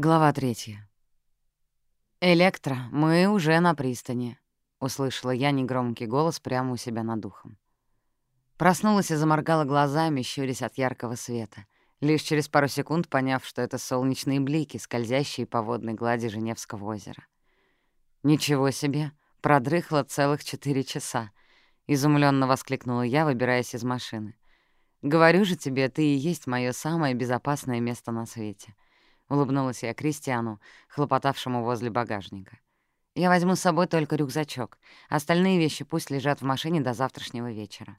Глава третья. «Электро, мы уже на пристани», — услышала я негромкий голос прямо у себя над духом. Проснулась и заморгала глазами, щурясь от яркого света, лишь через пару секунд поняв, что это солнечные блики, скользящие по водной глади Женевского озера. «Ничего себе! Продрыхло целых четыре часа!» — изумленно воскликнула я, выбираясь из машины. «Говорю же тебе, ты и есть мое самое безопасное место на свете». улыбнулась я Кристиану, хлопотавшему возле багажника. «Я возьму с собой только рюкзачок. Остальные вещи пусть лежат в машине до завтрашнего вечера».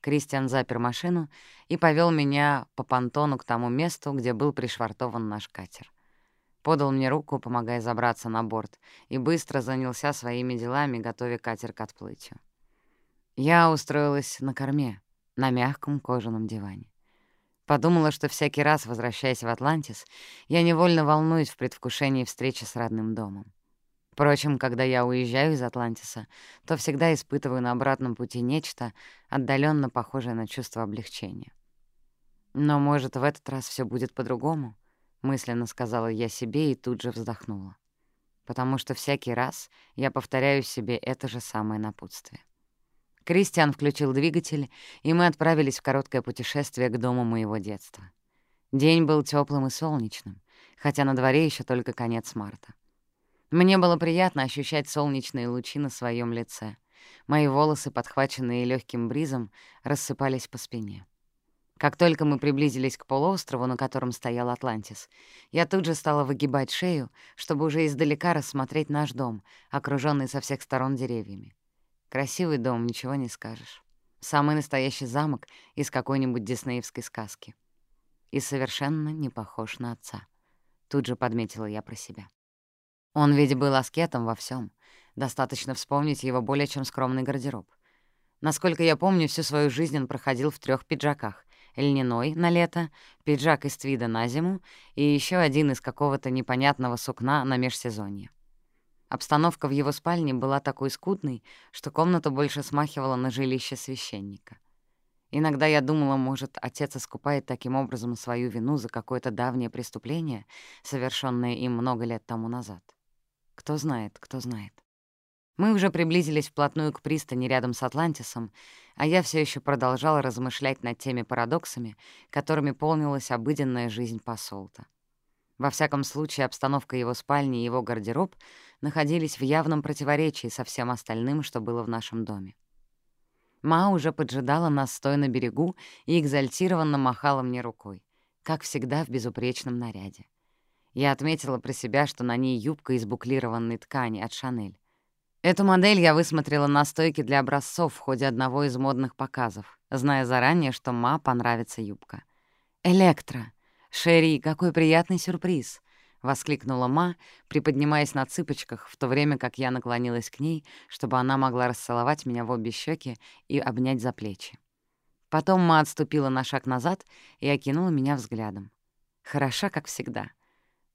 Кристиан запер машину и повел меня по понтону к тому месту, где был пришвартован наш катер. Подал мне руку, помогая забраться на борт, и быстро занялся своими делами, готовя катер к отплытию. Я устроилась на корме, на мягком кожаном диване. Подумала, что всякий раз, возвращаясь в Атлантис, я невольно волнуюсь в предвкушении встречи с родным домом. Впрочем, когда я уезжаю из Атлантиса, то всегда испытываю на обратном пути нечто, отдаленно похожее на чувство облегчения. «Но, может, в этот раз все будет по-другому?» — мысленно сказала я себе и тут же вздохнула. Потому что всякий раз я повторяю себе это же самое напутствие. Кристиан включил двигатель, и мы отправились в короткое путешествие к дому моего детства. День был теплым и солнечным, хотя на дворе еще только конец марта. Мне было приятно ощущать солнечные лучи на своем лице. Мои волосы, подхваченные легким бризом, рассыпались по спине. Как только мы приблизились к полуострову, на котором стоял Атлантис, я тут же стала выгибать шею, чтобы уже издалека рассмотреть наш дом, окруженный со всех сторон деревьями. Красивый дом, ничего не скажешь. Самый настоящий замок из какой-нибудь диснеевской сказки. И совершенно не похож на отца. Тут же подметила я про себя. Он ведь был аскетом во всем. Достаточно вспомнить его более чем скромный гардероб. Насколько я помню, всю свою жизнь он проходил в трех пиджаках. Льняной на лето, пиджак из твида на зиму и еще один из какого-то непонятного сукна на межсезонье. Обстановка в его спальне была такой скудной, что комната больше смахивала на жилище священника. Иногда я думала, может, отец искупает таким образом свою вину за какое-то давнее преступление, совершенное им много лет тому назад. Кто знает, кто знает. Мы уже приблизились вплотную к пристани рядом с Атлантисом, а я все еще продолжала размышлять над теми парадоксами, которыми полнилась обыденная жизнь посолта. Во всяком случае, обстановка его спальни и его гардероб находились в явном противоречии со всем остальным, что было в нашем доме. Ма уже поджидала нас, стоя на берегу, и экзальтированно махала мне рукой, как всегда в безупречном наряде. Я отметила про себя, что на ней юбка из буклированной ткани от «Шанель». Эту модель я высмотрела на стойке для образцов в ходе одного из модных показов, зная заранее, что Ма понравится юбка. «Электро!» «Шерри, какой приятный сюрприз!» — воскликнула Ма, приподнимаясь на цыпочках, в то время как я наклонилась к ней, чтобы она могла расцеловать меня в обе щеки и обнять за плечи. Потом Ма отступила на шаг назад и окинула меня взглядом. «Хороша, как всегда.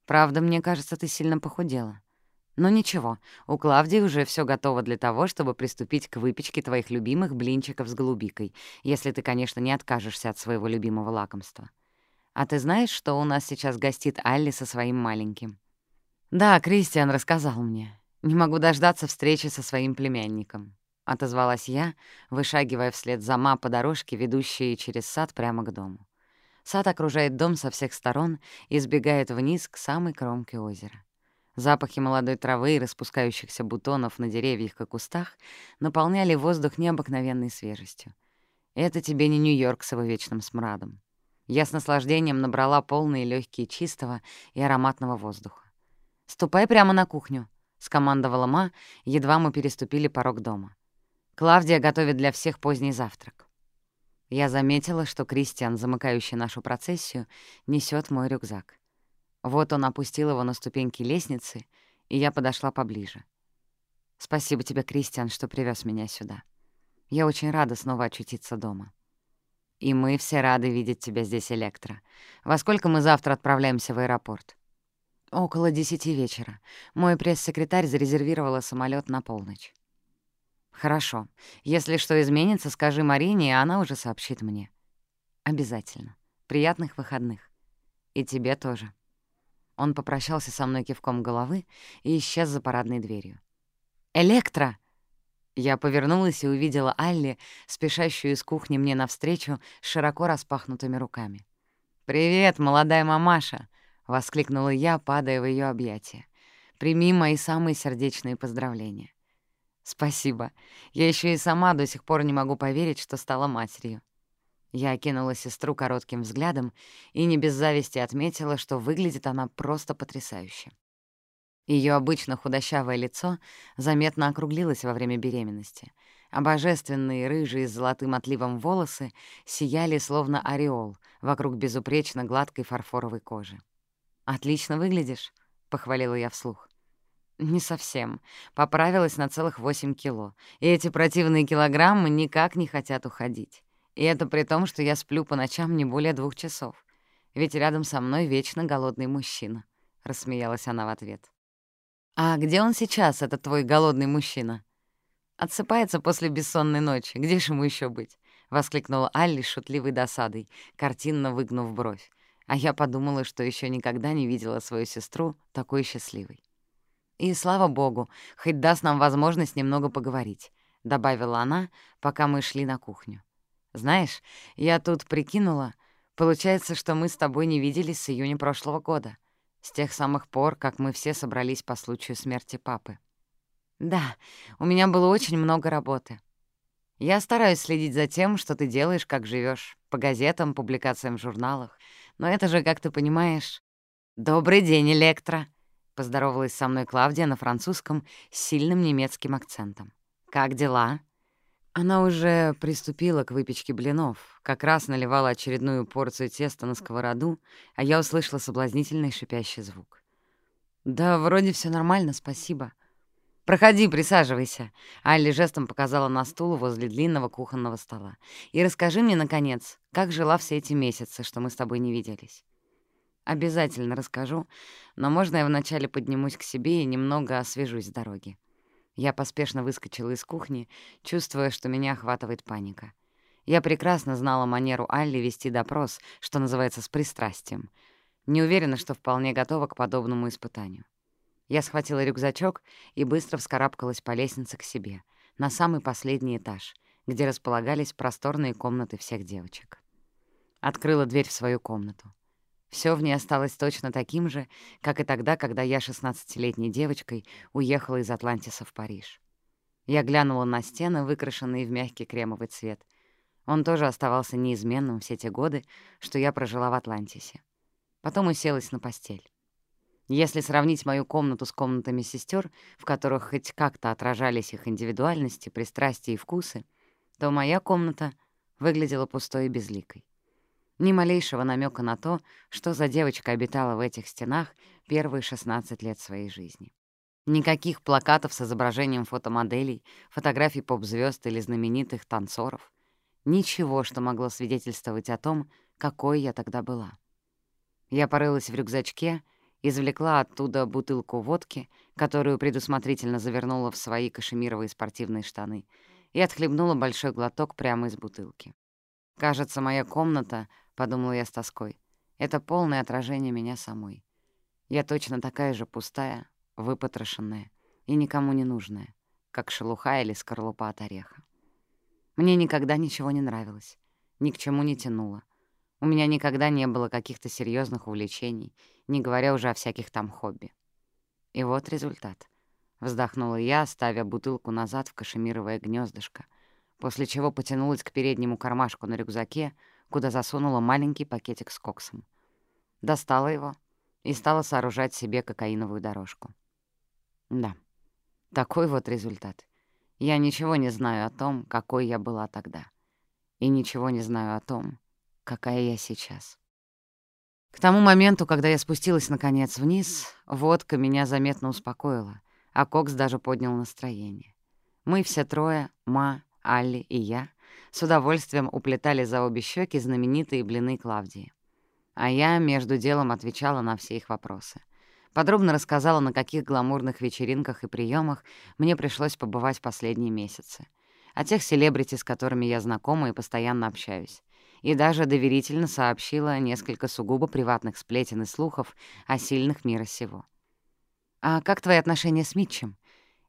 Правда, мне кажется, ты сильно похудела. Но ничего, у Клавдии уже все готово для того, чтобы приступить к выпечке твоих любимых блинчиков с голубикой, если ты, конечно, не откажешься от своего любимого лакомства». «А ты знаешь, что у нас сейчас гостит Алли со своим маленьким?» «Да, Кристиан рассказал мне. Не могу дождаться встречи со своим племянником», — отозвалась я, вышагивая вслед за ма по дорожке, ведущей через сад прямо к дому. Сад окружает дом со всех сторон и сбегает вниз к самой кромке озера. Запахи молодой травы и распускающихся бутонов на деревьях и кустах наполняли воздух необыкновенной свежестью. Это тебе не Нью-Йорк с его вечным смрадом. Я с наслаждением набрала полные легкие чистого и ароматного воздуха. «Ступай прямо на кухню», — скомандовала Ма, едва мы переступили порог дома. «Клавдия готовит для всех поздний завтрак». Я заметила, что Кристиан, замыкающий нашу процессию, несет мой рюкзак. Вот он опустил его на ступеньки лестницы, и я подошла поближе. «Спасибо тебе, Кристиан, что привез меня сюда. Я очень рада снова очутиться дома». и мы все рады видеть тебя здесь, Электро. Во сколько мы завтра отправляемся в аэропорт? Около десяти вечера. Мой пресс-секретарь зарезервировала самолет на полночь. Хорошо. Если что изменится, скажи Марине, и она уже сообщит мне. Обязательно. Приятных выходных. И тебе тоже. Он попрощался со мной кивком головы и исчез за парадной дверью. «Электро!» Я повернулась и увидела Алли, спешащую из кухни мне навстречу с широко распахнутыми руками. «Привет, молодая мамаша!» — воскликнула я, падая в ее объятия. «Прими мои самые сердечные поздравления». «Спасибо. Я еще и сама до сих пор не могу поверить, что стала матерью». Я окинула сестру коротким взглядом и не без зависти отметила, что выглядит она просто потрясающе. Ее обычно худощавое лицо заметно округлилось во время беременности, а божественные рыжие с золотым отливом волосы сияли словно ореол вокруг безупречно гладкой фарфоровой кожи. «Отлично выглядишь», — похвалила я вслух. «Не совсем. Поправилась на целых восемь кило, и эти противные килограммы никак не хотят уходить. И это при том, что я сплю по ночам не более двух часов. Ведь рядом со мной вечно голодный мужчина», — рассмеялась она в ответ. «А где он сейчас, этот твой голодный мужчина?» «Отсыпается после бессонной ночи. Где же ему еще быть?» — воскликнула Алли шутливой досадой, картинно выгнув бровь. А я подумала, что еще никогда не видела свою сестру такой счастливой. «И слава богу, хоть даст нам возможность немного поговорить», — добавила она, пока мы шли на кухню. «Знаешь, я тут прикинула, получается, что мы с тобой не виделись с июня прошлого года с тех самых пор, как мы все собрались по случаю смерти папы. Да, у меня было очень много работы. Я стараюсь следить за тем, что ты делаешь, как живешь, по газетам, публикациям в журналах. Но это же, как ты понимаешь... «Добрый день, Электро!» — поздоровалась со мной Клавдия на французском с сильным немецким акцентом. «Как дела?» Она уже приступила к выпечке блинов, как раз наливала очередную порцию теста на сковороду, а я услышала соблазнительный шипящий звук. «Да, вроде все нормально, спасибо». «Проходи, присаживайся», — Алли жестом показала на стул возле длинного кухонного стола. «И расскажи мне, наконец, как жила все эти месяцы, что мы с тобой не виделись». «Обязательно расскажу, но можно я вначале поднимусь к себе и немного освежусь с дороги?» Я поспешно выскочила из кухни, чувствуя, что меня охватывает паника. Я прекрасно знала манеру Алли вести допрос, что называется, с пристрастием. Не уверена, что вполне готова к подобному испытанию. Я схватила рюкзачок и быстро вскарабкалась по лестнице к себе, на самый последний этаж, где располагались просторные комнаты всех девочек. Открыла дверь в свою комнату. Все в ней осталось точно таким же, как и тогда, когда я шестнадцатилетней девочкой уехала из Атлантиса в Париж. Я глянула на стены, выкрашенные в мягкий кремовый цвет. Он тоже оставался неизменным все те годы, что я прожила в Атлантисе. Потом уселась на постель. Если сравнить мою комнату с комнатами сестер, в которых хоть как-то отражались их индивидуальности, пристрастия и вкусы, то моя комната выглядела пустой и безликой. Ни малейшего намека на то, что за девочка обитала в этих стенах первые 16 лет своей жизни. Никаких плакатов с изображением фотомоделей, фотографий поп звезд или знаменитых танцоров. Ничего, что могло свидетельствовать о том, какой я тогда была. Я порылась в рюкзачке, извлекла оттуда бутылку водки, которую предусмотрительно завернула в свои кашемировые спортивные штаны, и отхлебнула большой глоток прямо из бутылки. Кажется, моя комната — подумала я с тоской. Это полное отражение меня самой. Я точно такая же пустая, выпотрошенная и никому не нужная, как шелуха или скорлупа от ореха. Мне никогда ничего не нравилось, ни к чему не тянуло. У меня никогда не было каких-то серьезных увлечений, не говоря уже о всяких там хобби. И вот результат. Вздохнула я, ставя бутылку назад в кашемировое гнездышко, после чего потянулась к переднему кармашку на рюкзаке, куда засунула маленький пакетик с коксом. Достала его и стала сооружать себе кокаиновую дорожку. Да, такой вот результат. Я ничего не знаю о том, какой я была тогда. И ничего не знаю о том, какая я сейчас. К тому моменту, когда я спустилась наконец вниз, водка меня заметно успокоила, а кокс даже поднял настроение. Мы все трое, Ма, Алли и я, с удовольствием уплетали за обе щеки знаменитые блины Клавдии. А я между делом отвечала на все их вопросы. Подробно рассказала, на каких гламурных вечеринках и приемах мне пришлось побывать в последние месяцы. О тех селебрити, с которыми я знакома и постоянно общаюсь. и даже доверительно сообщила несколько сугубо приватных сплетен и слухов о сильных мира сего. «А как твои отношения с Митчем?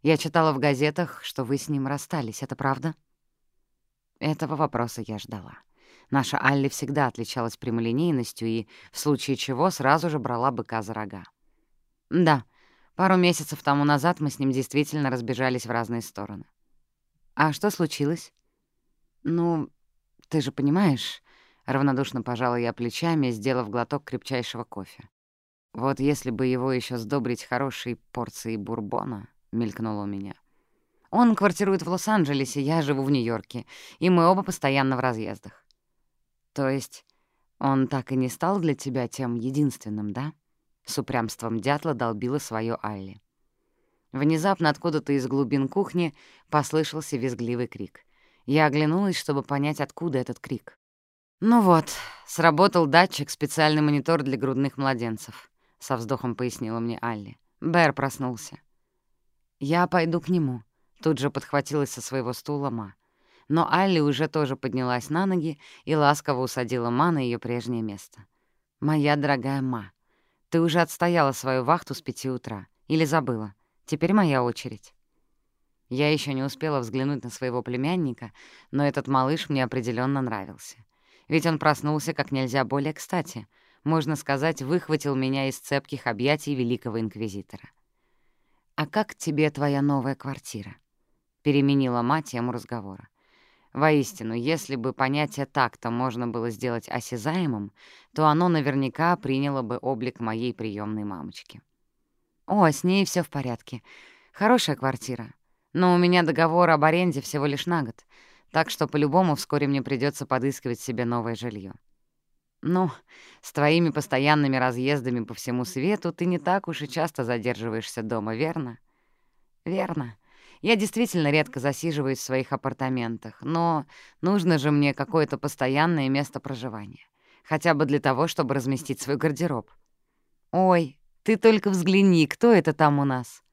Я читала в газетах, что вы с ним расстались, это правда?» Этого вопроса я ждала. Наша Алли всегда отличалась прямолинейностью и, в случае чего, сразу же брала быка за рога. «Да, пару месяцев тому назад мы с ним действительно разбежались в разные стороны». «А что случилось?» «Ну, ты же понимаешь...» — равнодушно пожала я плечами, сделав глоток крепчайшего кофе. «Вот если бы его еще сдобрить хорошей порцией бурбона», — мелькнуло у меня. «Он квартирует в Лос-Анджелесе, я живу в Нью-Йорке, и мы оба постоянно в разъездах». «То есть он так и не стал для тебя тем единственным, да?» С упрямством дятла долбила свое Алли. Внезапно откуда-то из глубин кухни послышался визгливый крик. Я оглянулась, чтобы понять, откуда этот крик. «Ну вот, сработал датчик, специальный монитор для грудных младенцев», — со вздохом пояснила мне Алли. Бэр проснулся. «Я пойду к нему», — Тут же подхватилась со своего стула ма. Но Алли уже тоже поднялась на ноги и ласково усадила ма на ее прежнее место. «Моя дорогая ма, ты уже отстояла свою вахту с пяти утра. Или забыла? Теперь моя очередь». Я еще не успела взглянуть на своего племянника, но этот малыш мне определенно нравился. Ведь он проснулся как нельзя более кстати, можно сказать, выхватил меня из цепких объятий великого инквизитора. «А как тебе твоя новая квартира?» переменила мать тему разговора. Воистину, если бы понятие такта можно было сделать осязаемым, то оно наверняка приняло бы облик моей приемной мамочки. «О, с ней все в порядке. Хорошая квартира. Но у меня договор об аренде всего лишь на год, так что по-любому вскоре мне придется подыскивать себе новое жилье. Ну, с твоими постоянными разъездами по всему свету ты не так уж и часто задерживаешься дома, верно? Верно. Я действительно редко засиживаюсь в своих апартаментах, но нужно же мне какое-то постоянное место проживания. Хотя бы для того, чтобы разместить свой гардероб. Ой, ты только взгляни, кто это там у нас?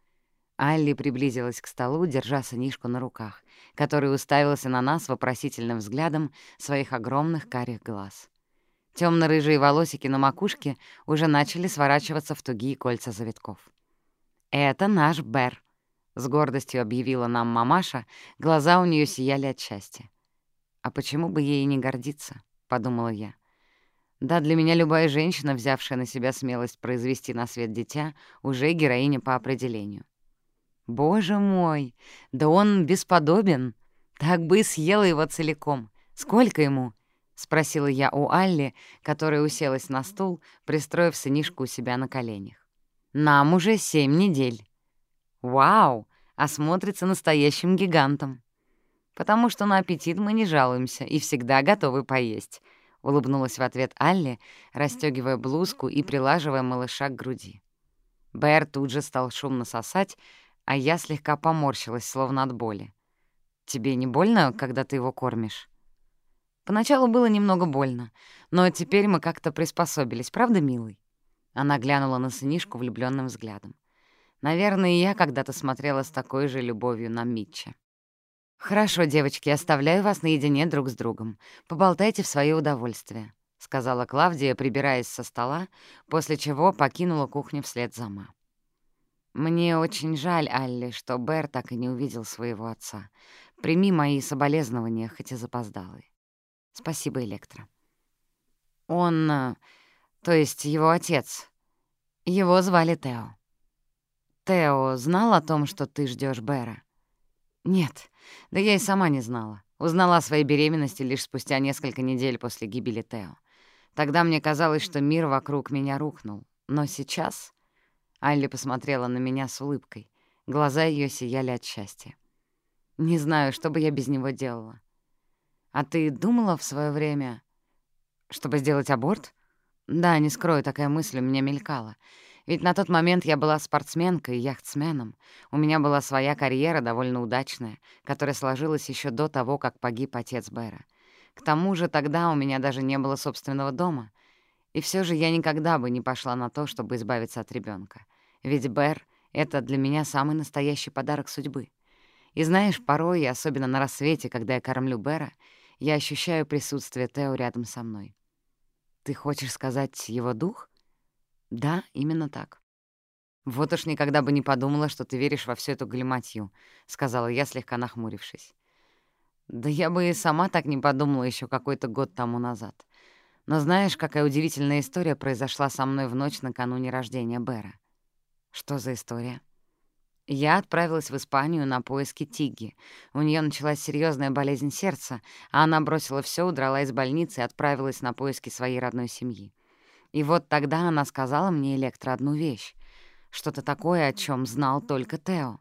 Алли приблизилась к столу, держа сынишку на руках, который уставился на нас вопросительным взглядом своих огромных карих глаз. Темно-рыжие волосики на макушке уже начали сворачиваться в тугие кольца завитков. «Это наш Бер», — с гордостью объявила нам мамаша, глаза у нее сияли от счастья. «А почему бы ей не гордиться?» — подумала я. Да, для меня любая женщина, взявшая на себя смелость произвести на свет дитя, уже героиня по определению. Боже мой, да он бесподобен. Так бы и съела его целиком. Сколько ему? — спросила я у Алли, которая уселась на стул, пристроив сынишку у себя на коленях. «Нам уже семь недель». «Вау! А смотрится настоящим гигантом». «Потому что на аппетит мы не жалуемся и всегда готовы поесть», — улыбнулась в ответ Алли, расстёгивая блузку и прилаживая малыша к груди. Бэр тут же стал шумно сосать, а я слегка поморщилась, словно от боли. «Тебе не больно, когда ты его кормишь?» Поначалу было немного больно, но теперь мы как-то приспособились, правда, милый? Она глянула на сынишку влюбленным взглядом. Наверное, и я когда-то смотрела с такой же любовью на Митча. «Хорошо, девочки, оставляю вас наедине друг с другом. Поболтайте в свое удовольствие», — сказала Клавдия, прибираясь со стола, после чего покинула кухню вслед за Ма. «Мне очень жаль, Алли, что Бэр так и не увидел своего отца. Прими мои соболезнования, хоть и запоздалые». «Спасибо, Электро». «Он... Э, то есть его отец. Его звали Тео». «Тео знал о том, что ты ждешь Бэра?» «Нет, да я и сама не знала. Узнала о своей беременности лишь спустя несколько недель после гибели Тео. Тогда мне казалось, что мир вокруг меня рухнул. Но сейчас...» Алли посмотрела на меня с улыбкой. Глаза ее сияли от счастья. «Не знаю, что бы я без него делала. А ты думала в свое время, чтобы сделать аборт?» «Да, не скрою, такая мысль у меня мелькала. Ведь на тот момент я была спортсменкой и яхтсменом. У меня была своя карьера, довольно удачная, которая сложилась еще до того, как погиб отец Бэра. К тому же тогда у меня даже не было собственного дома. И все же я никогда бы не пошла на то, чтобы избавиться от ребенка. Ведь Бэр — это для меня самый настоящий подарок судьбы. И знаешь, порой, особенно на рассвете, когда я кормлю Бэра, Я ощущаю присутствие Тео рядом со мной. Ты хочешь сказать его дух? Да, именно так. Вот уж никогда бы не подумала, что ты веришь во всю эту галиматью, сказала я, слегка нахмурившись. Да я бы и сама так не подумала еще какой-то год тому назад. Но знаешь, какая удивительная история произошла со мной в ночь накануне рождения Бера? Что за история? Я отправилась в Испанию на поиски Тиги. У нее началась серьезная болезнь сердца, а она бросила все, удрала из больницы и отправилась на поиски своей родной семьи. И вот тогда она сказала мне, Электро, одну вещь. Что-то такое, о чем знал только Тео.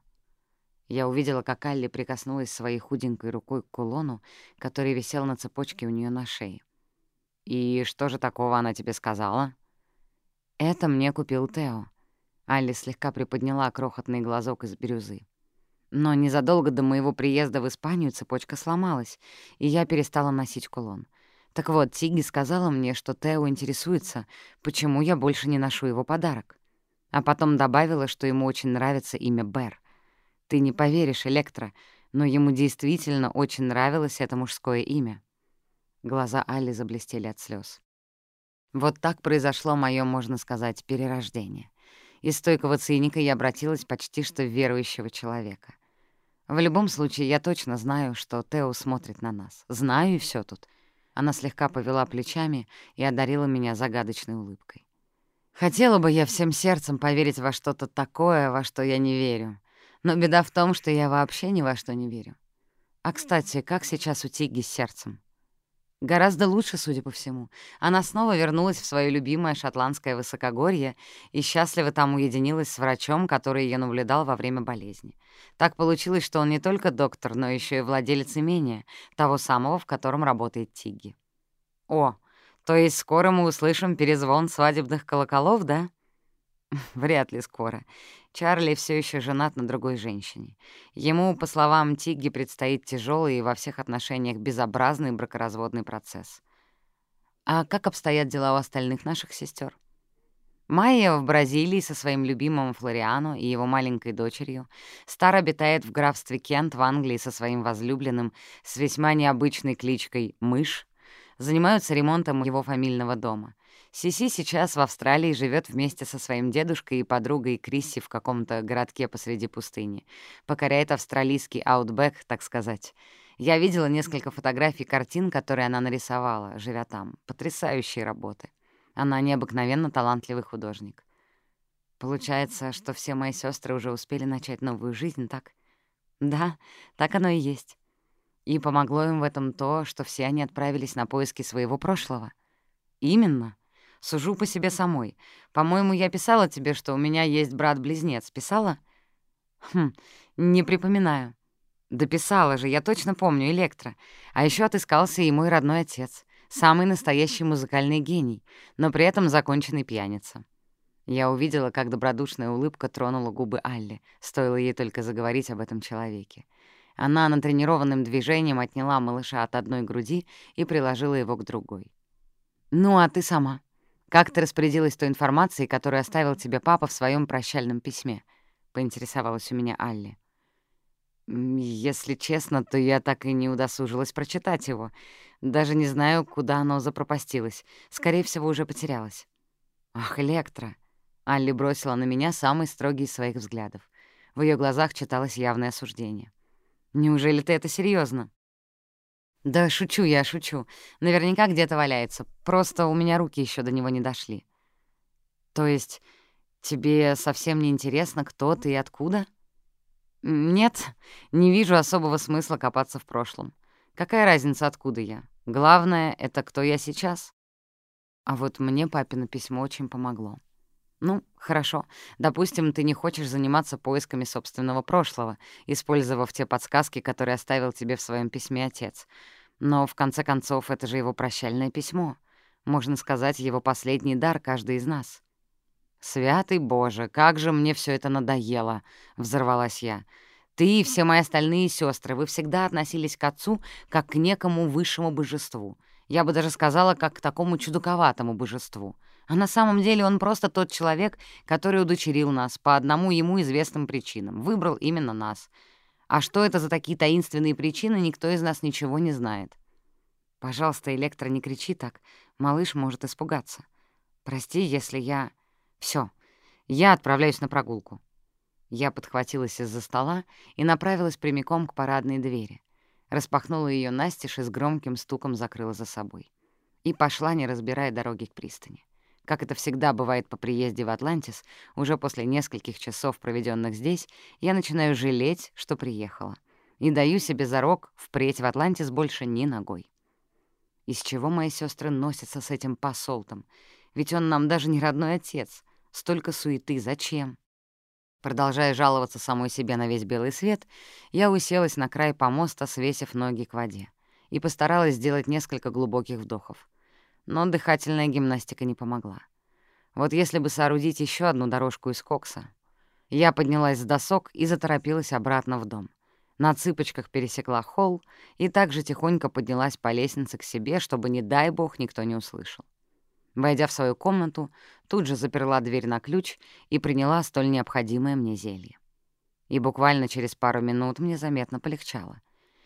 Я увидела, как Алли прикоснулась своей худенькой рукой к кулону, который висел на цепочке у нее на шее. «И что же такого она тебе сказала?» «Это мне купил Тео». Алли слегка приподняла крохотный глазок из бирюзы. Но незадолго до моего приезда в Испанию цепочка сломалась, и я перестала носить кулон. Так вот, Тиги сказала мне, что Тео интересуется, почему я больше не ношу его подарок. А потом добавила, что ему очень нравится имя Бэр. Ты не поверишь, Электро, но ему действительно очень нравилось это мужское имя. Глаза Алли заблестели от слез. Вот так произошло мое, можно сказать, перерождение. Из стойкого циника я обратилась почти что в верующего человека. В любом случае, я точно знаю, что Тео смотрит на нас. Знаю, и все тут. Она слегка повела плечами и одарила меня загадочной улыбкой. Хотела бы я всем сердцем поверить во что-то такое, во что я не верю. Но беда в том, что я вообще ни во что не верю. А, кстати, как сейчас у Тиги с сердцем? Гораздо лучше, судя по всему. Она снова вернулась в свое любимое шотландское высокогорье и счастливо там уединилась с врачом, который ее наблюдал во время болезни. Так получилось, что он не только доктор, но еще и владелец имения, того самого, в котором работает Тигги. «О, то есть скоро мы услышим перезвон свадебных колоколов, да?» Вряд ли скоро. Чарли все еще женат на другой женщине. Ему, по словам Тигги, предстоит тяжелый и во всех отношениях безобразный бракоразводный процесс. А как обстоят дела у остальных наших сестер? Майя в Бразилии со своим любимым Флориано и его маленькой дочерью. Стар обитает в графстве Кент в Англии со своим возлюбленным, с весьма необычной кличкой «Мышь». Занимаются ремонтом его фамильного дома. Сиси сейчас в Австралии живет вместе со своим дедушкой и подругой Крисси в каком-то городке посреди пустыни. Покоряет австралийский аутбэк, так сказать. Я видела несколько фотографий картин, которые она нарисовала, живя там. Потрясающие работы. Она необыкновенно талантливый художник. Получается, что все мои сестры уже успели начать новую жизнь, так? Да, так оно и есть. И помогло им в этом то, что все они отправились на поиски своего прошлого. Именно. Сужу по себе самой. По-моему, я писала тебе, что у меня есть брат-близнец. Писала? Хм, не припоминаю. Да писала же, я точно помню, Электро. А еще отыскался и мой родной отец. Самый настоящий музыкальный гений, но при этом законченный пьяница. Я увидела, как добродушная улыбка тронула губы Алли, стоило ей только заговорить об этом человеке. Она натренированным движением отняла малыша от одной груди и приложила его к другой. «Ну, а ты сама?» «Как ты распорядилась той информацией, которую оставил тебе папа в своем прощальном письме?» — поинтересовалась у меня Алли. «Если честно, то я так и не удосужилась прочитать его. Даже не знаю, куда оно запропастилось. Скорее всего, уже потерялось». «Ах, Электро!» — Алли бросила на меня самый строгий из своих взглядов. В ее глазах читалось явное осуждение. «Неужели ты это серьезно? «Да шучу я, шучу. Наверняка где-то валяется. Просто у меня руки еще до него не дошли». «То есть тебе совсем не интересно, кто ты и откуда?» «Нет, не вижу особого смысла копаться в прошлом. Какая разница, откуда я? Главное — это кто я сейчас». А вот мне папино письмо очень помогло. Ну, хорошо. Допустим, ты не хочешь заниматься поисками собственного прошлого, использовав те подсказки, которые оставил тебе в своем письме отец. Но, в конце концов, это же его прощальное письмо. Можно сказать, его последний дар каждый из нас. «Святый Боже, как же мне все это надоело!» — взорвалась я. «Ты и все мои остальные сестры, вы всегда относились к отцу как к некому высшему божеству. Я бы даже сказала, как к такому чудаковатому божеству». А на самом деле он просто тот человек, который удочерил нас по одному ему известным причинам, выбрал именно нас. А что это за такие таинственные причины, никто из нас ничего не знает. Пожалуйста, Электро, не кричи так. Малыш может испугаться. Прости, если я... Всё, я отправляюсь на прогулку». Я подхватилась из-за стола и направилась прямиком к парадной двери. Распахнула её настежь и с громким стуком закрыла за собой. И пошла, как это всегда бывает по приезде в Атлантис, уже после нескольких часов, проведенных здесь, я начинаю жалеть, что приехала. И даю себе зарок впредь в Атлантис больше ни ногой. Из чего мои сестры носятся с этим посолтом? Ведь он нам даже не родной отец. Столько суеты, зачем? Продолжая жаловаться самой себе на весь белый свет, я уселась на край помоста, свесив ноги к воде, и постаралась сделать несколько глубоких вдохов. но дыхательная гимнастика не помогла. Вот если бы соорудить еще одну дорожку из кокса. Я поднялась с досок и заторопилась обратно в дом. На цыпочках пересекла холл и также тихонько поднялась по лестнице к себе, чтобы, не дай бог, никто не услышал. Войдя в свою комнату, тут же заперла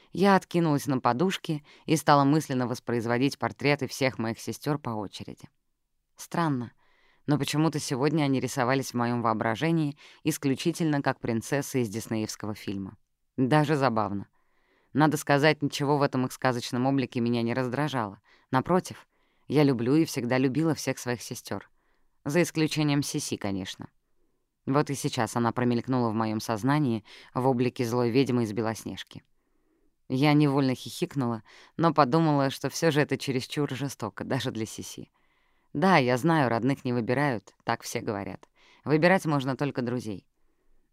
дверь на ключ и приняла столь необходимое мне зелье. И буквально через пару минут мне заметно полегчало — я откинулась на подушки и стала мысленно воспроизводить портреты всех моих сестер по очереди. Странно, но почему-то сегодня они рисовались в моем воображении исключительно как принцессы из диснеевского фильма. Даже забавно. Надо сказать, ничего в этом их сказочном облике меня не раздражало. Напротив, я люблю и всегда любила всех своих сестер, За исключением Сиси, конечно. Вот и сейчас она промелькнула в моем сознании в облике злой ведьмы из Белоснежки. Я невольно хихикнула, но подумала, что все же это чересчур жестоко, даже для Сиси. Да, я знаю, родных не выбирают, так все говорят. Выбирать можно только друзей.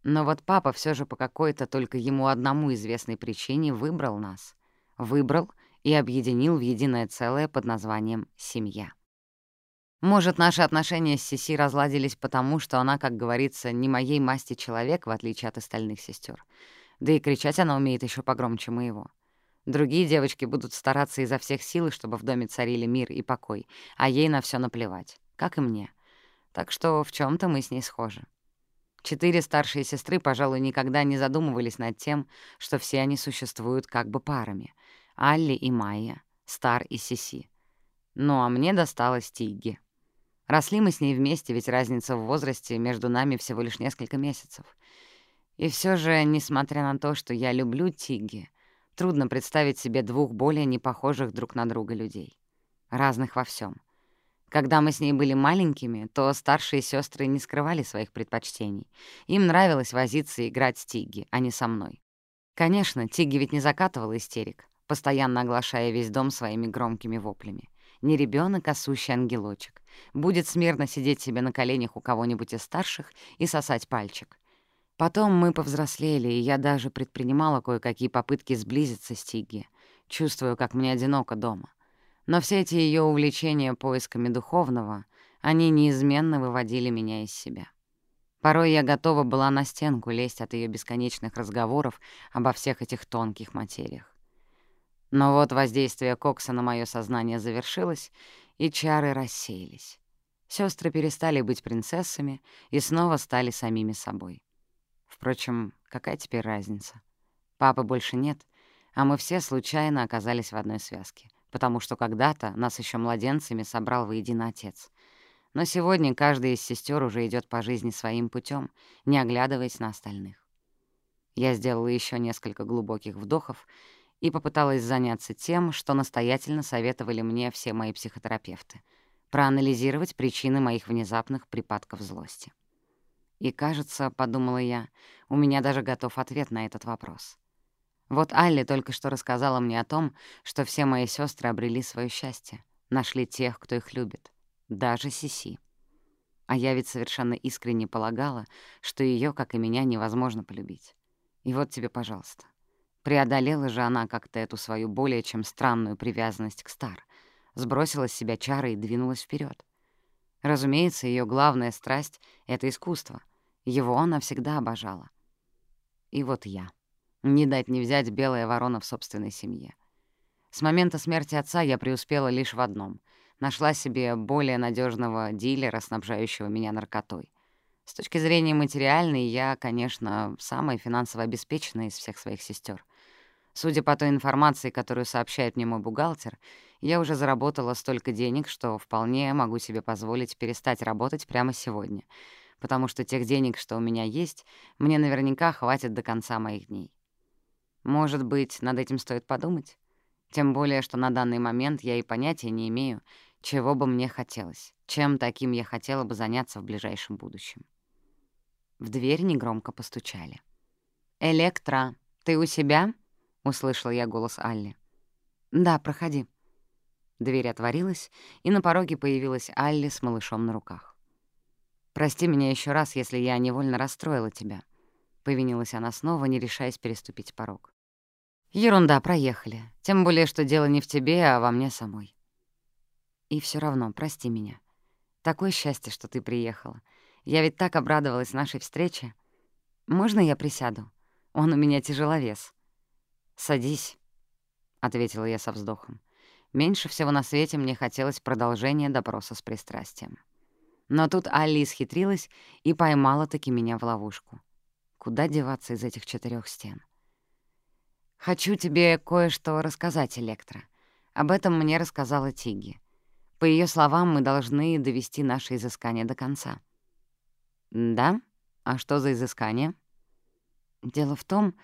Но вот папа все же по какой-то только ему одному известной причине выбрал нас. Выбрал и объединил в единое целое под названием «семья». Может, наши отношения с Сиси разладились потому, что она, как говорится, не моей масти человек, в отличие от остальных сестер. Да и кричать она умеет еще погромче моего. Другие девочки будут стараться изо всех сил, чтобы в доме царили мир и покой, а ей на все наплевать, как и мне. Так что в чем то мы с ней схожи. Четыре старшие сестры, пожалуй, никогда не задумывались над тем, что все они существуют как бы парами — Алли и Майя, Стар и Сиси. Ну а мне досталось Тигги. Росли мы с ней вместе, ведь разница в возрасте между нами всего лишь несколько месяцев — и все же, несмотря на то, что я люблю Тигги, трудно представить себе двух более непохожих друг на друга людей. Разных во всем. Когда мы с ней были маленькими, то старшие сестры не скрывали своих предпочтений. Им нравилось возиться и играть с Тигги, а не со мной. Конечно, Тигги ведь не закатывала истерик, постоянно оглашая весь дом своими громкими воплями. Не ребенок, а сущий ангелочек. Будет смирно сидеть себе на коленях у кого-нибудь из старших и сосать пальчик. Потом мы повзрослели, и я даже предпринимала кое-какие попытки сблизиться с Тигги, чувствую, как мне одиноко дома. Но все эти ее увлечения поисками духовного, они неизменно выводили меня из себя. Порой я готова была на стенку лезть от ее бесконечных разговоров обо всех этих тонких материях. Но вот воздействие Кокса на мое сознание завершилось, и чары рассеялись. Сестры перестали быть принцессами и снова стали самими собой. впрочем, какая теперь разница? Папы больше нет, а мы все случайно оказались в одной связке, потому что когда-то нас еще младенцами собрал воедино отец. Но сегодня каждая из сестер уже идет по жизни своим путем, не оглядываясь на остальных. Я сделала еще несколько глубоких вдохов и попыталась заняться тем, что настоятельно советовали мне все мои психотерапевты — проанализировать причины моих внезапных припадков злости. И, кажется, — подумала я, — у меня даже готов ответ на этот вопрос. Вот Алли только что рассказала мне о том, что все мои сестры обрели свое счастье, нашли тех, кто их любит, даже Сиси. А я ведь совершенно искренне полагала, что ее, как и меня, невозможно полюбить. И вот тебе, пожалуйста. Преодолела же она как-то эту свою более чем странную привязанность к Стар, сбросила с себя чары и двинулась вперед. Разумеется, ее главная страсть — это искусство — его она всегда обожала. И вот я. Не дать не взять белая ворона в собственной семье. С момента смерти отца я преуспела лишь в одном. Нашла себе более надежного дилера, снабжающего меня наркотой. С точки зрения материальной, я, конечно, самая финансово обеспеченная из всех своих сестер. Судя по той информации, которую сообщает мне мой бухгалтер, я уже заработала столько денег, что вполне могу себе позволить перестать работать прямо сегодня, потому что тех денег, что у меня есть, мне наверняка хватит до конца моих дней. Может быть, над этим стоит подумать? Тем более, что на данный момент я и понятия не имею, чего бы мне хотелось, чем таким я хотела бы заняться в ближайшем будущем. В дверь негромко постучали. «Электра, ты у себя?» — услышала я голос Алли. «Да, проходи». Дверь отворилась, и на пороге появилась Алли с малышом на руках. «Прости меня еще раз, если я невольно расстроила тебя», — повинилась она снова, не решаясь переступить порог. «Ерунда, проехали. Тем более, что дело не в тебе, а во мне самой». «И все равно, прости меня. Такое счастье, что ты приехала. Я ведь так обрадовалась нашей встрече. Можно я присяду? Он у меня тяжеловес». «Садись», — ответила я со вздохом. Меньше всего на свете мне хотелось продолжения допроса с пристрастием. Но тут Алли исхитрилась и поймала-таки меня в ловушку. Куда деваться из этих четырех стен? «Хочу тебе кое-что рассказать, Электро. Об этом мне рассказала Тиги. По ее словам, мы должны довести наше изыскание до конца». «Да? А что за изыскание?» «Дело в том,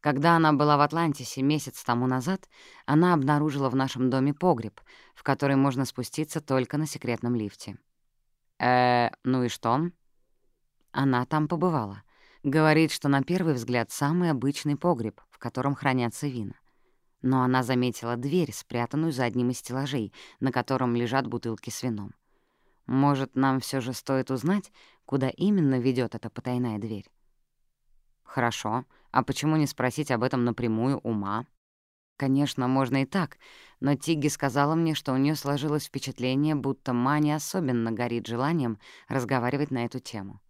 когда она была в Атлантисе месяц тому назад, она обнаружила в нашем доме погреб, в который можно спуститься только на секретном лифте. э ну и что?» Она там побывала. Говорит, что на первый взгляд самый обычный погреб, в котором хранятся вина. Но она заметила дверь, спрятанную за одним из стеллажей, на котором лежат бутылки с вином. Может, нам все же стоит узнать, куда именно ведет эта потайная дверь? Хорошо. А почему не спросить об этом напрямую ума? Конечно, можно и так, но Тигги сказала мне, что у нее сложилось впечатление, будто Ма не особенно горит желанием разговаривать на эту тему.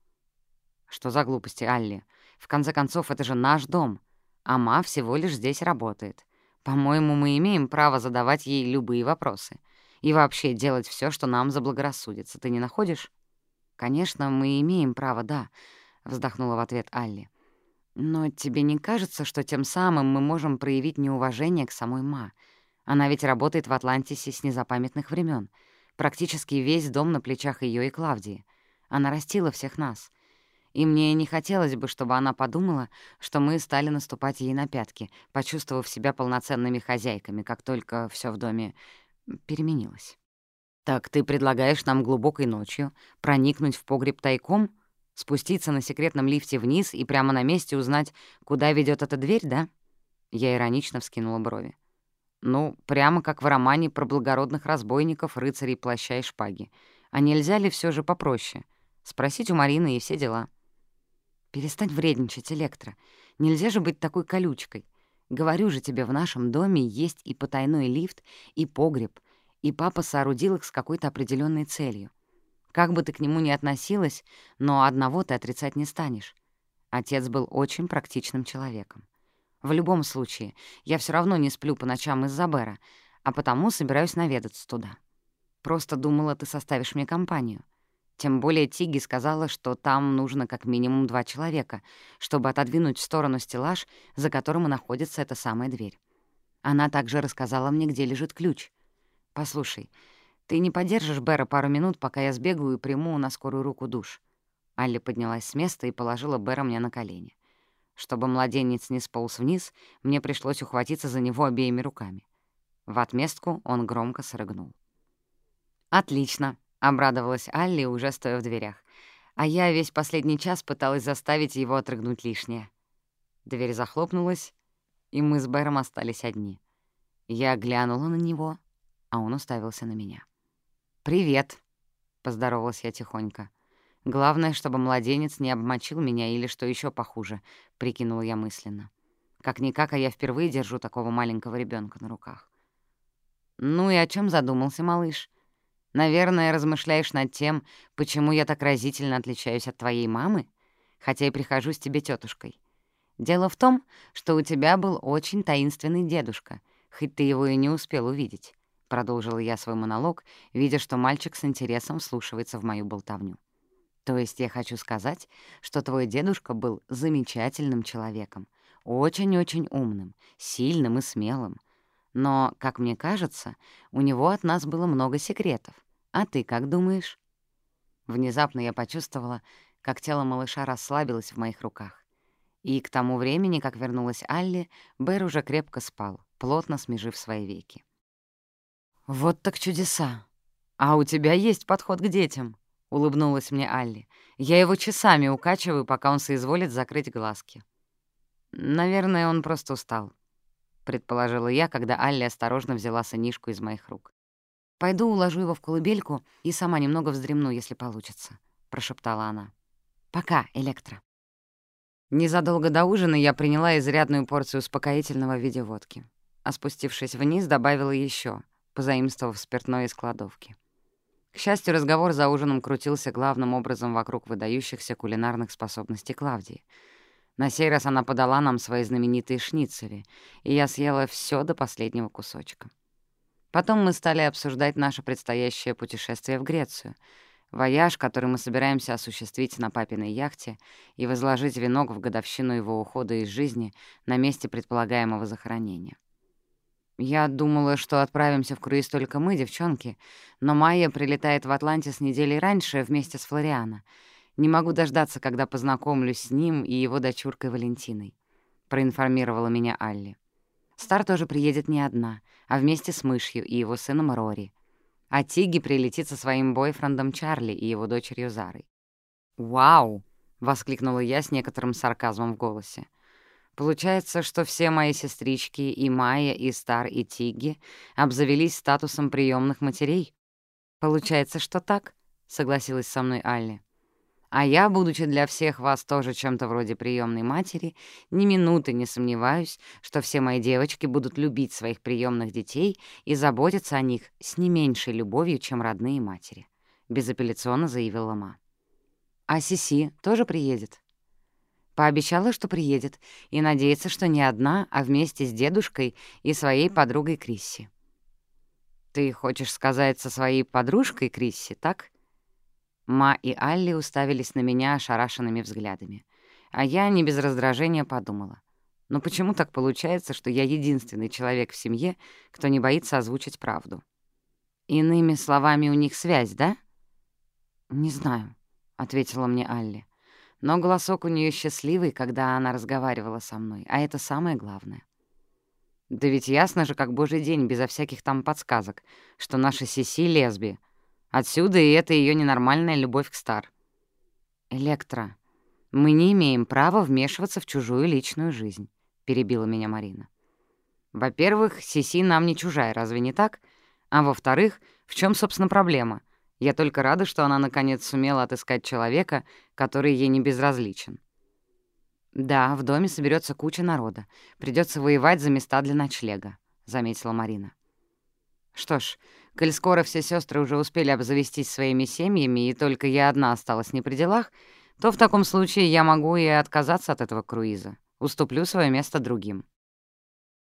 Что за глупости, Алли? В конце концов, это же наш дом, а Ма всего лишь здесь работает. По-моему, мы имеем право задавать ей любые вопросы. И вообще делать все, что нам заблагорассудится. Ты не находишь? «Конечно, мы имеем право, да», — вздохнула в ответ Алли. «Но тебе не кажется, что тем самым мы можем проявить неуважение к самой Ма? Она ведь работает в Атлантисе с незапамятных времен. Практически весь дом на плечах ее и Клавдии. Она растила всех нас. И мне не хотелось бы, чтобы она подумала, что мы стали наступать ей на пятки, почувствовав себя полноценными хозяйками, как только все в доме переменилось. «Так ты предлагаешь нам глубокой ночью проникнуть в погреб тайком, спуститься на секретном лифте вниз и прямо на месте узнать, куда ведет эта дверь, да?» Я иронично вскинула брови. «Ну, прямо как в романе про благородных разбойников, рыцарей плаща и шпаги. А нельзя ли все же попроще? Спросить у Марины и все дела». Перестань вредничать, Электро. Нельзя же быть такой колючкой. Говорю же тебе, в нашем доме есть и потайной лифт, и погреб, и папа Как бы ты к нему ни относилась, но одного ты отрицать не станешь. Отец был очень практичным человеком. В любом случае, я все равно не сплю по ночам из-за Бера, а потому собираюсь наведаться туда. Просто думала, ты составишь мне компанию. Тем более Тиги сказала, что там нужно как минимум два человека, чтобы отодвинуть в сторону стеллаж, за которым и находится эта самая дверь. Она также рассказала мне, где лежит ключ. «Послушай, — ты не подержишь Бера пару минут, пока я сбегаю и приму на скорую руку душ?» Алли поднялась с места и положила Бера мне на колени. Чтобы младенец не сполз вниз, мне пришлось ухватиться за него обеими руками. В отместку он громко срыгнул. «Отлично», — обрадовалась Алли, уже стоя в дверях. А я весь последний час пыталась заставить его отрыгнуть лишнее. Дверь захлопнулась, и мы с Бэром остались одни. Я глянула на него, а он уставился на меня. «Привет», — поздоровалась я тихонько. «Главное, чтобы младенец не обмочил меня или, что еще похуже», — прикинула я мысленно. Как-никак, а я впервые держу такого маленького ребенка на руках. «Ну и о чем задумался малыш?» Наверное, размышляешь над тем, почему я так разительно отличаюсь от твоей мамы, хотя и прихожусь тебе тетушкой. Дело в том, что у тебя был очень таинственный дедушка, хоть ты его и не успел увидеть. Продолжила я свой монолог, видя, что мальчик с интересом вслушивается в мою болтовню. То есть я хочу сказать, что твой дедушка был замечательным человеком, Очень-очень умным, сильным и смелым. Но, как мне кажется, у него от нас было много секретов. А ты как думаешь?» Внезапно я почувствовала, как тело малыша расслабилось в моих руках. И к тому времени, как вернулась Алли, Бэр уже крепко спал, плотно смежив свои веки. «Вот так чудеса! А у тебя есть подход к детям!» — улыбнулась мне Алли. «Я его часами укачиваю, пока он соизволит закрыть глазки». «Наверное, он просто устал», — предположила я, когда Алли осторожно взяла сынишку из моих рук. «Пойду уложу его в колыбельку и сама немного вздремну, если получится», — прошептала она. «Пока, Электро». Незадолго до ужина я приняла изрядную порцию успокоительного в виде водки, а спустившись вниз, добавила еще, позаимствовав спиртное из кладовки. К счастью, разговор за ужином крутился главным образом вокруг выдающихся кулинарных способностей Клавдии. На сей раз она подала нам свои знаменитые шницели, и я съела все до последнего кусочка. Потом мы стали обсуждать наше предстоящее путешествие в Грецию, вояж, который мы собираемся осуществить на папиной яхте и возложить венок в годовщину его ухода из жизни на месте предполагаемого захоронения. Я думала, что отправимся в круиз только мы, девчонки, но Майя прилетает в Атлантис недели раньше вместе с Флориано. Не могу дождаться, когда познакомлюсь с ним и его дочуркой Валентиной», — проинформировала меня Алли. Стар тоже приедет не одна, а вместе с мышью и его сыном Рори. А Тиги прилетит со своим бойфрендом Чарли и его дочерью Зарой. «Вау!» — воскликнула я с некоторым сарказмом в голосе. Получается, что все мои сестрички, и Майя, и Стар, и Тигги, обзавелись статусом приемных матерей? Получается, что так, — согласилась со мной Алли. А я, будучи для всех вас тоже чем-то вроде приемной матери, ни минуты не сомневаюсь, что все мои девочки будут любить своих приемных детей и заботиться о них с не меньшей любовью, чем родные матери», — безапелляционно заявила Ма. «А Сиси тоже приедет?» Пообещала, что приедет, и надеется, что не одна, а вместе с дедушкой и своей подругой Крисси. «Ты хочешь сказать со своей подружкой Крисси, так?» Ма и Алли уставились на меня ошарашенными взглядами, а я не без раздражения подумала. «Ну почему так получается, что я единственный человек в семье, кто не боится озвучить правду?» «Иными словами, у них связь, да?» «Не знаю», — ответила мне Алли. Но голосок у нее счастливый, когда она разговаривала со мной, а это самое главное. Да ведь ясно же, как божий день, безо всяких там подсказок, что наша Сиси — лесби. Отсюда и эта ее ненормальная любовь к Стар. «Электро, мы не имеем права вмешиваться в чужую личную жизнь», — перебила меня Марина. «Во-первых, Сиси нам не чужая, разве не так? А во-вторых, в чем, собственно, проблема? Я только рада, что она наконец сумела отыскать человека, который ей не безразличен. «Да, в доме соберется куча народа. Придется воевать за места для ночлега», — заметила Марина. «Что ж, коль скоро все сестры уже успели обзавестись своими семьями, и только я одна осталась не при делах, то в таком случае я могу и отказаться от этого круиза. Уступлю свое место другим».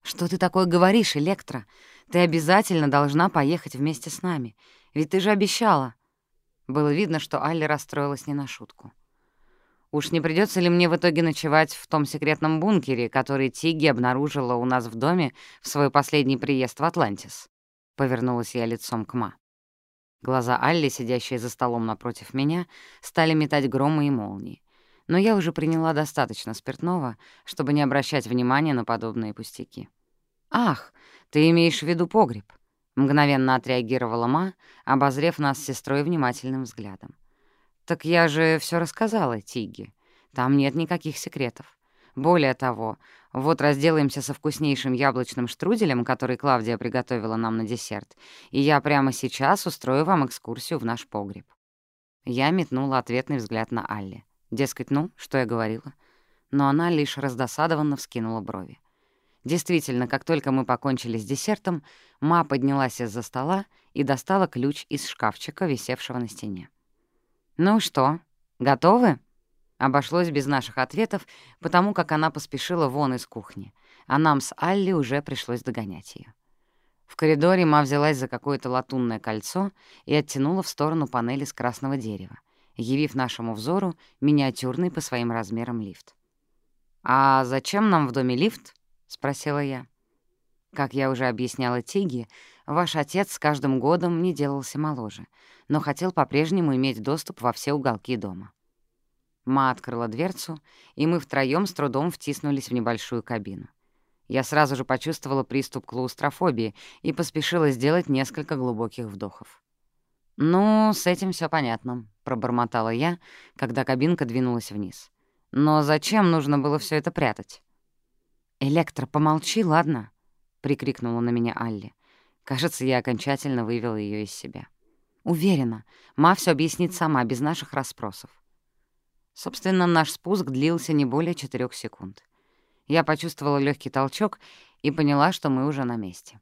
«Что ты такое говоришь, Электро? Ты обязательно должна поехать вместе с нами. Ведь ты же обещала». Было видно, что Алли расстроилась не на шутку. «Уж не придется ли мне в итоге ночевать в том секретном бункере, который Тиги обнаружила у нас в доме в свой последний приезд в Атлантис?» Повернулась я лицом к Ма. Глаза Алли, сидящие за столом напротив меня, стали метать громы и молнии. Но я уже приняла достаточно спиртного, чтобы не обращать внимания на подобные пустяки. «Ах, ты имеешь в виду погреб?» — мгновенно отреагировала Ма, обозрев нас с сестрой внимательным взглядом. «Так я же все рассказала, Тиги. Там нет никаких секретов. Более того, вот разделаемся со вкуснейшим яблочным штруделем, который Клавдия приготовила нам на десерт, и я прямо сейчас устрою вам экскурсию в наш погреб». Я метнула ответный взгляд на Алли. Дескать, ну, что я говорила? Но она лишь раздосадованно вскинула брови. Действительно, как только мы покончили с десертом, Ма поднялась из-за стола и достала ключ из шкафчика, висевшего на стене. «Ну что, готовы?» Обошлось без наших ответов, потому как она поспешила вон из кухни, а нам с Алли уже пришлось догонять ее. В коридоре Ма взялась за какое-то латунное кольцо и оттянула в сторону панели с красного дерева, явив нашему взору миниатюрный по своим размерам лифт. «А зачем нам в доме лифт?» — спросила я. как я уже объясняла Тиге, ваш отец с каждым годом не делался моложе, но хотел по-прежнему иметь доступ во все уголки дома. Ма открыла дверцу, и мы втроём с трудом втиснулись в небольшую кабину. Я сразу же почувствовала приступ клаустрофобии и поспешила сделать несколько глубоких вдохов. «Ну, с этим все понятно», — пробормотала я, когда кабинка двинулась вниз. «Но зачем нужно было все это прятать?» «Электро, помолчи, ладно?» прикрикнула на меня Алли. Кажется, я окончательно вывела ее из себя. Уверена, Ма все объяснит сама, без наших расспросов. Собственно, наш спуск длился не более четырех секунд. Я почувствовала легкий толчок и поняла, что мы уже на месте.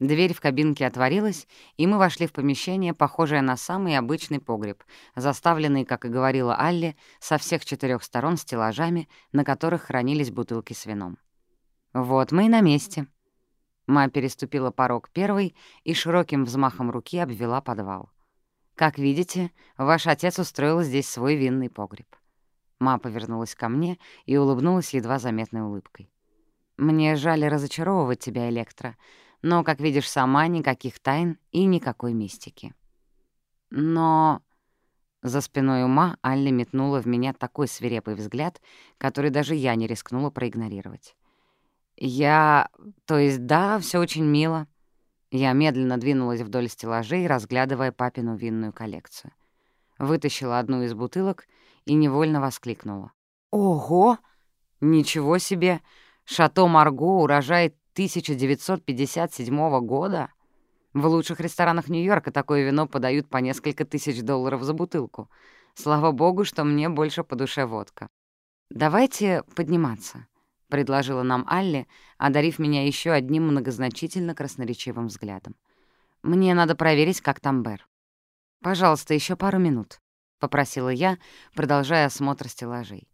Дверь в кабинке отворилась, и мы вошли в помещение, похожее на самый обычный погреб, заставленный, как и говорила Алли, со всех четырех сторон стеллажами, на которых хранились бутылки с вином. «Вот мы и на месте», Ма переступила порог первой и широким взмахом руки обвела подвал. «Как видите, ваш отец устроил здесь свой винный погреб». Ма повернулась ко мне и улыбнулась едва заметной улыбкой. «Мне жаль разочаровывать тебя, Электро, но, как видишь сама, никаких тайн и никакой мистики. Но... За спиной ума Алли метнула в меня такой свирепый взгляд, который даже я не рискнула проигнорировать. «Я... То есть да, все очень мило». Я медленно двинулась вдоль стеллажей, разглядывая папину винную коллекцию. Вытащила одну из бутылок и невольно воскликнула. «Ого! Ничего себе! Шато Марго урожай 1957 года. В лучших ресторанах Нью-Йорка такое вино подают по несколько тысяч долларов за бутылку. Слава богу, что мне больше по душе водка. «Давайте подниматься», — предложила нам Алле, одарив меня еще одним многозначительно красноречивым взглядом. «Мне надо проверить, как там Бер». «Пожалуйста, еще пару минут», — попросила я, продолжая осмотр стеллажей.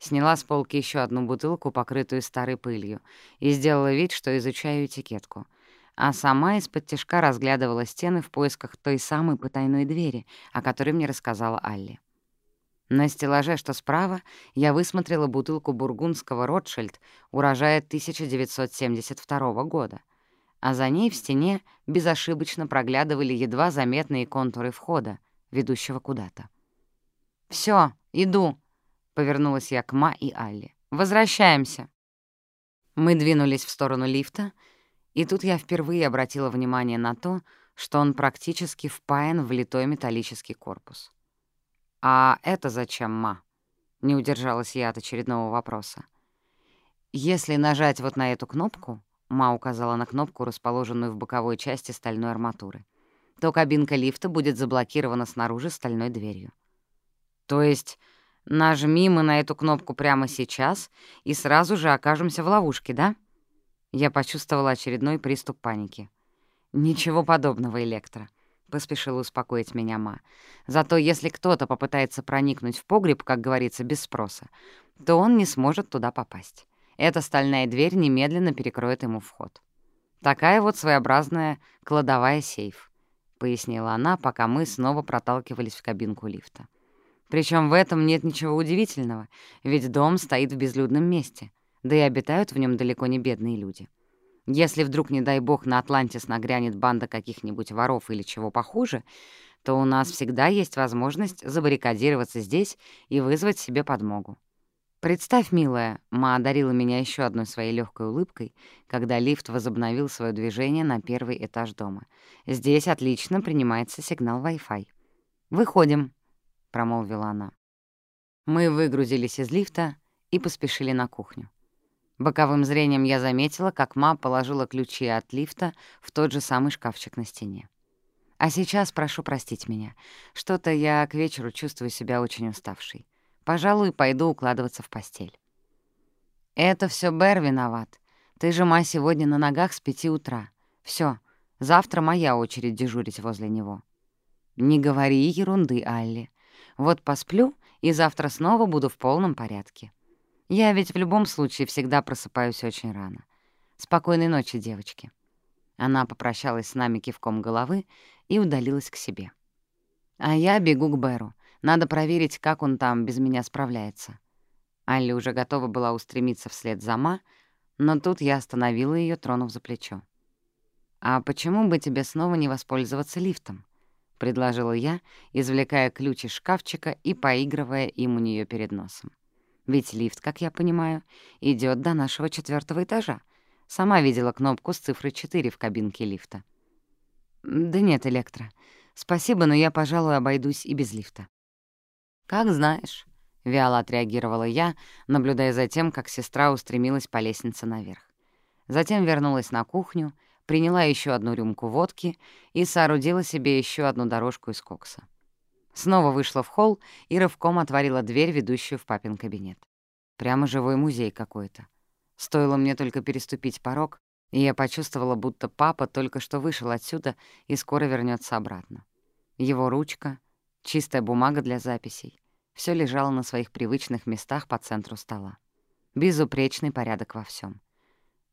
Сняла с полки еще одну бутылку, покрытую старой пылью, и сделала вид, что изучаю этикетку. А сама из-под тяжка разглядывала стены в поисках той самой потайной двери, о которой мне рассказала Алли. На стеллаже, что справа, я высмотрела бутылку бургундского «Ротшильд» урожая 1972 года, а за ней в стене безошибочно проглядывали едва заметные контуры входа, ведущего куда-то. «Всё, иду», Повернулась я к Ма и Алле. «Возвращаемся!» Мы двинулись в сторону лифта, и тут я впервые обратила внимание на то, что он практически впаян в литой металлический корпус. «А это зачем, Ма?» — не удержалась я от очередного вопроса. «Если нажать вот на эту кнопку», — Ма указала на кнопку, расположенную в боковой части стальной арматуры, то кабинка лифта будет заблокирована снаружи стальной дверью. «То есть Нажми мы на эту кнопку прямо сейчас и сразу же окажемся в ловушке, да? Я почувствовала очередной приступ паники. «Ничего подобного, Электро», — поспешил успокоить меня ма. Зато если кто-то попытается проникнуть в погреб, как говорится, без спроса, то он не сможет туда попасть. Эта стальная дверь немедленно перекроет ему вход. Такая вот своеобразная кладовая сейф, пояснила она, пока мы снова проталкивались в кабинку лифта. Причем в этом нет ничего удивительного, ведь дом стоит в безлюдном месте, да и обитают в нем далеко не бедные люди. Если вдруг, не дай бог, на Атлантис нагрянет банда каких-нибудь воров или чего похуже, то у нас всегда есть возможность забаррикадироваться здесь и вызвать себе подмогу. «Представь, милая», — Ма одарила меня еще одной своей легкой улыбкой, когда лифт возобновил свое движение на первый этаж дома. «Здесь отлично принимается сигнал Wi-Fi. Выходим» промолвила она. Мы выгрузились из лифта и поспешили на кухню. Боковым зрением я заметила, как ма положила ключи от лифта в тот же самый шкафчик на стене. А сейчас прошу простить меня. Что-то я к вечеру чувствую себя очень уставшей. Пожалуй, пойду укладываться в постель. Это все Бер виноват. Ты же, ма, сегодня на ногах с пяти утра. Все, завтра моя очередь дежурить возле него. Не говори ерунды, Алли. Вот посплю, и завтра снова буду в полном порядке. Я ведь в любом случае всегда просыпаюсь очень рано. Спокойной ночи, девочки». Она попрощалась с нами кивком головы и удалилась к себе. А я бегу к Беру. Надо проверить, как он там без меня справляется. Алли уже готова была устремиться вслед за Ма, но тут я остановила ее, тронув за плечо. «А почему бы тебе снова не воспользоваться лифтом?» — предложила я, извлекая ключ из шкафчика и поигрывая им у нее перед носом. «Ведь лифт, как я понимаю, идет до нашего четвертого этажа. Сама видела кнопку с цифрой 4 в кабинке лифта». «Да нет, Электро. Спасибо, но я, пожалуй, обойдусь и без лифта». «Как знаешь», — вяло отреагировала я, наблюдая за тем, как сестра устремилась по лестнице наверх. Затем вернулась на кухню, приняла еще одну рюмку водки и соорудила себе еще одну дорожку из кокса. Снова вышла в холл, и рывком отворила дверь, ведущую в папин кабинет. Прямо живой музей какой-то. Стоило мне только переступить порог, и я почувствовала, будто папа только что вышел отсюда и скоро вернется обратно. Его ручка, чистая бумага для записей, все лежало на своих привычных местах по центру стола. Безупречный порядок во всем,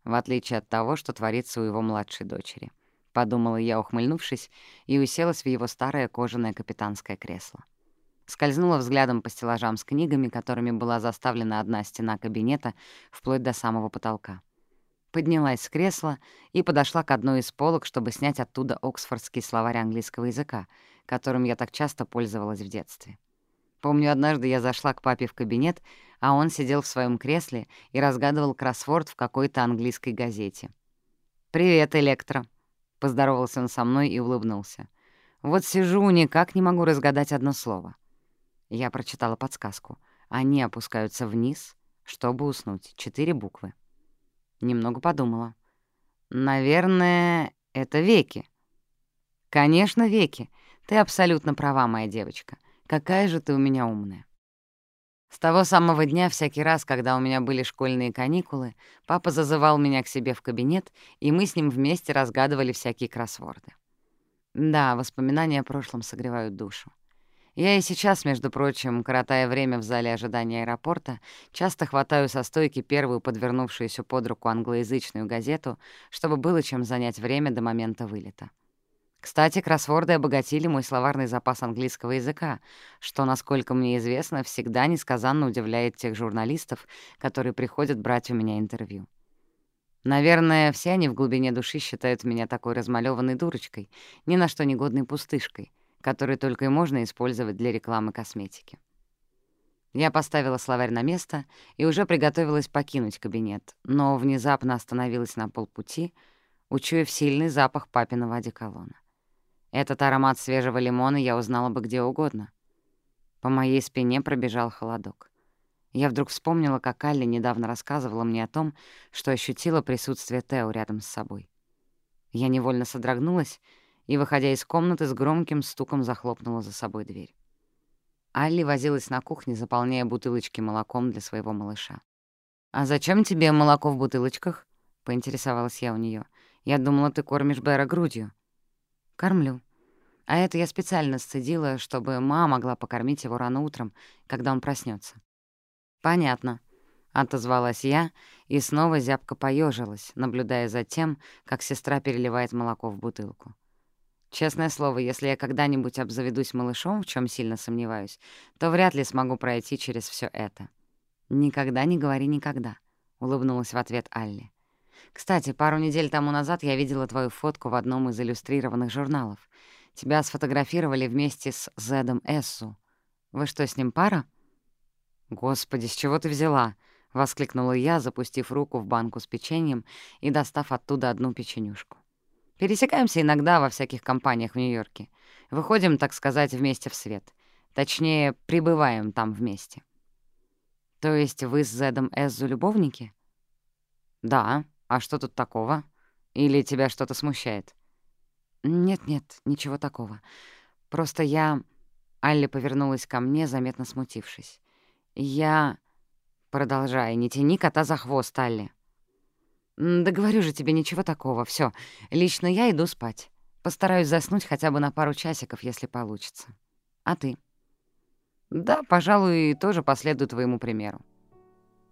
В отличие от того, что творится у его младшей дочери — Подумала я, ухмыльнувшись, и уселась в его старое кожаное капитанское кресло. Скользнула взглядом по стеллажам с книгами, которыми была заставлена одна стена кабинета, вплоть до самого потолка. Поднялась с кресла и подошла к одной из полок, чтобы снять оттуда Оксфордский словарь английского языка, которым я так часто пользовалась в детстве. Помню, однажды я зашла к папе в кабинет, а он сидел в своем кресле и разгадывал кроссворд в какой-то английской газете. «Привет, Электро!» — поздоровался он со мной и улыбнулся. «Вот сижу, никак не могу разгадать одно слово». Я прочитала подсказку. Они опускаются вниз, чтобы уснуть. Четыре буквы. Немного подумала. «Наверное, это веки». «Конечно, веки. Ты абсолютно права, моя девочка. Какая же ты у меня умная». С того самого дня, всякий раз, когда у меня были школьные каникулы, папа зазывал меня к себе в кабинет, и мы с ним вместе разгадывали всякие кроссворды. Да, воспоминания о прошлом согревают душу. Я и сейчас, между прочим, коротая время в зале ожидания аэропорта, часто хватаю со стойки первую подвернувшуюся под руку англоязычную газету, чтобы было чем занять время до момента вылета. Кстати, кроссворды обогатили мой словарный запас английского языка, что, насколько мне известно, всегда несказанно удивляет тех журналистов, которые приходят брать у меня интервью. Наверное, все они в глубине души считают меня такой размалёванной дурочкой, ни на что негодной пустышкой, которую только и можно использовать для рекламы косметики. Я поставила словарь на место и уже приготовилась покинуть кабинет, но внезапно остановилась на полпути, учуяв сильный запах папиного одеколона. Этот аромат свежего лимона я узнала бы где угодно. По моей спине пробежал холодок. Я вдруг вспомнила, как Алли недавно рассказывала мне о том, что ощутила присутствие Тео рядом с собой. Я невольно содрогнулась и, выходя из комнаты, с громким стуком захлопнула за собой дверь. Алли возилась на кухне, заполняя бутылочки молоком для своего малыша. «А зачем тебе молоко в бутылочках?» — поинтересовалась я у нее. «Я думала, ты кормишь Бэра грудью».«Кормлю. А это я специально сцедила, чтобы мама могла покормить его рано утром, когда он проснется. «Понятно», — отозвалась я и снова зябко поежилась, наблюдая за тем, как сестра переливает молоко в бутылку. Честное слово, если я когда-нибудь обзаведусь малышом, в чем сильно сомневаюсь, то вряд ли смогу пройти через все это. «Никогда не говори никогда», — улыбнулась в ответ Алли. Кстати, пару недель тому назад я видела твою фотку в одном из иллюстрированных журналов. Тебя сфотографировали вместе с Зедом Эссу. Вы что, с ним пара?» «Господи, с чего ты взяла?» — воскликнула я, запустив руку в банку с печеньем и достав оттуда одну печенюшку. «Пересекаемся иногда во всяких компаниях в Нью-Йорке. Выходим, так сказать, вместе в свет. Точнее, прибываем там вместе». «То есть вы с Зедом Эссу любовники?» «Да», «А что тут такого? Или тебя что-то смущает?» «Нет-нет, ничего такого. Просто я...» Алли повернулась ко мне, заметно смутившись. «Я...» «Продолжай, не тяни кота за хвост, Алли». «Да говорю же тебе, ничего такого. Все, лично я иду спать. Постараюсь заснуть хотя бы на пару часиков, если получится. А ты?» «Да, пожалуй,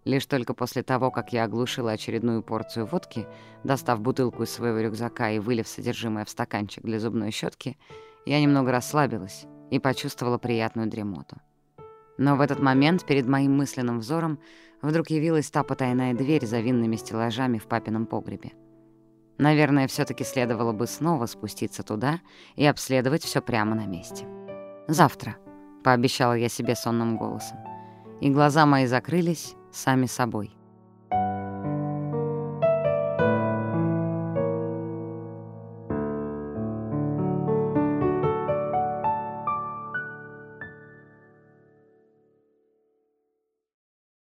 тоже последую твоему примеру. Лишь только после того, как я оглушила очередную порцию водки, достав бутылку из своего рюкзака и вылив содержимое в стаканчик для зубной щетки, я немного расслабилась и почувствовала приятную дремоту. Но в этот момент перед моим мысленным взором вдруг явилась та потайная дверь за винными стеллажами в папином погребе. Наверное, все таки следовало бы снова спуститься туда и обследовать все прямо на месте. «Завтра», — пообещала я себе сонным голосом. И глаза мои закрылись сами собой.